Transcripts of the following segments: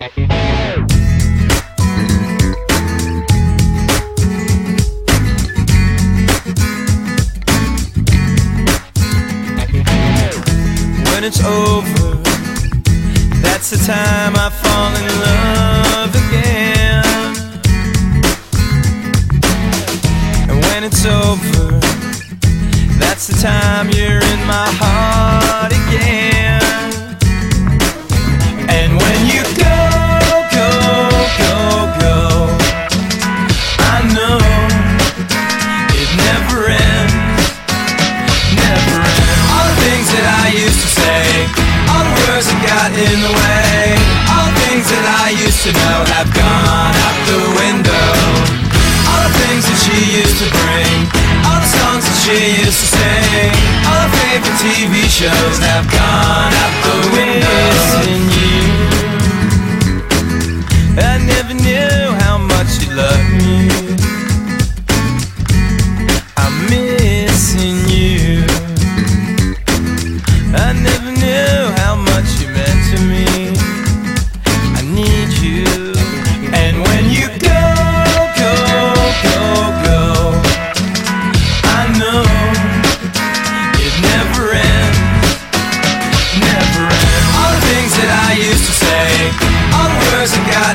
When it's over, that's the time I fall in love again. And when it's over, that's the time you're in my heart again. Got in the way, all the things that I used to know have gone out the window. All the things that she used to bring, all the songs that she used to sing, all her favorite TV shows have gone out the window. Missing you. I never knew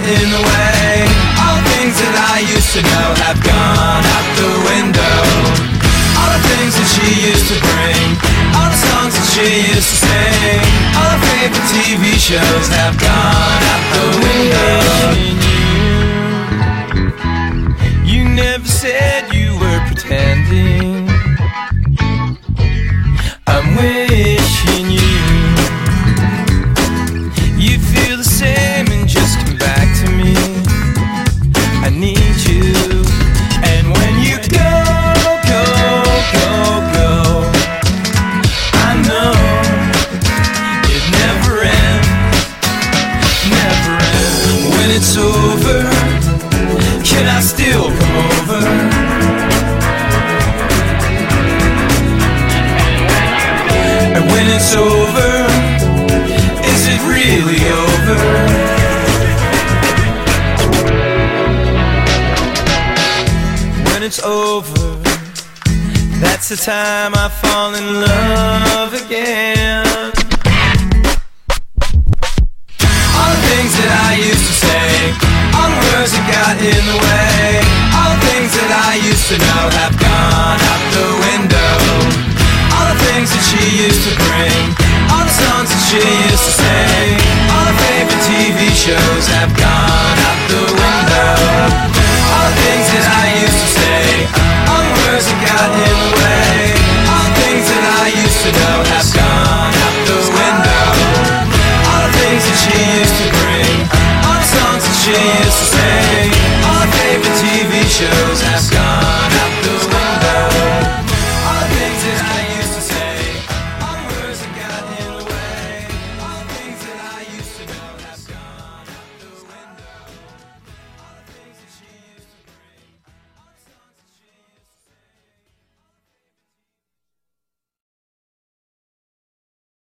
in the way, all the things that I used to know have gone out the window. All the things that she used to bring, all the songs that she used to sing, all her favorite TV shows have gone out the window. You never said you were pretending. It's over, is it really over? when it's over. That's the time I fall in love again. All the things that I used shows have gone out the